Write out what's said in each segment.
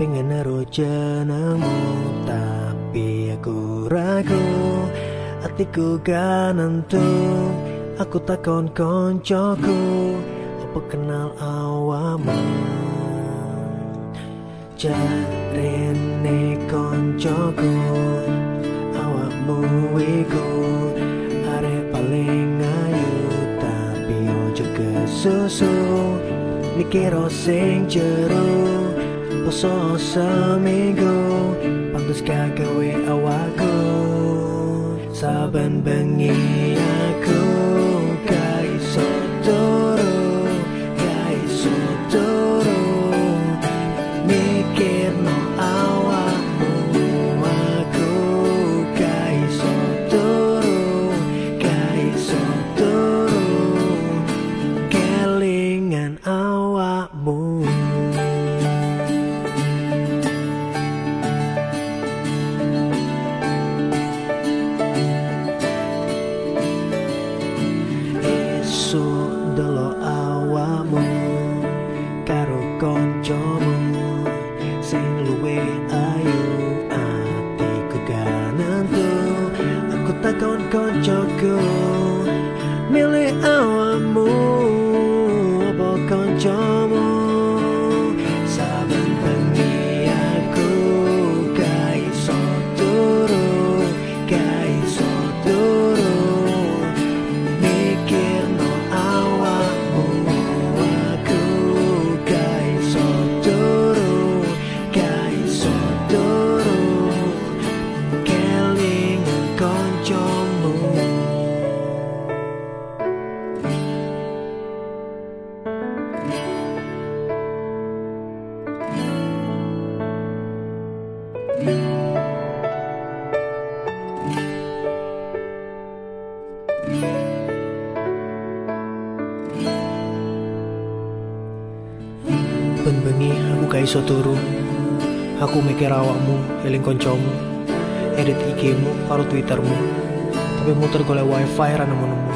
pengen naruh jenengmu Tapi aku ragu. Hatiku gak nentu Aku takon koncoku Apa kenal awamu? Jarene koncoku Awakmu iku. Are paling ayu Tapi ojo kesusu Mikir sing jero Poso seminggu Pantes kagawe awakku. Saben bengi Esuk delo awamu karo koncomu. Sing luwe ayu atiku gak nentu aku takon koncoku milih awamu Ben bengi aku gak iso turu. Aku mikir awakmu, eling koncomu Edit IG-mu karo Twittermu. Tapi muter golek wifi ra nemu-nemu.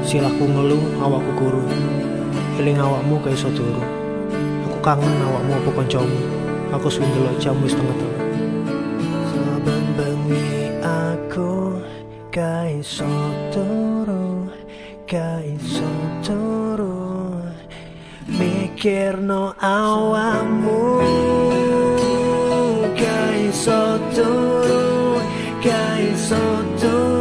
Silahku ngeluh awakku guru. Eling awakmu gak iso turu. Aku kangen awakmu apa koncomu. Aku Saben bengi aku gak iso turu Gak iso turu inverno ao amor. Cai só tu, cai só tu.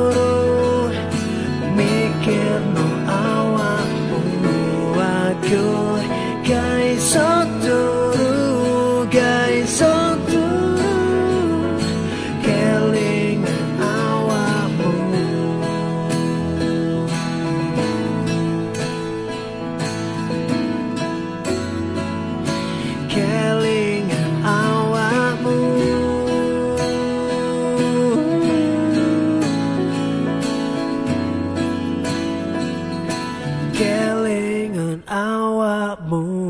an hour more.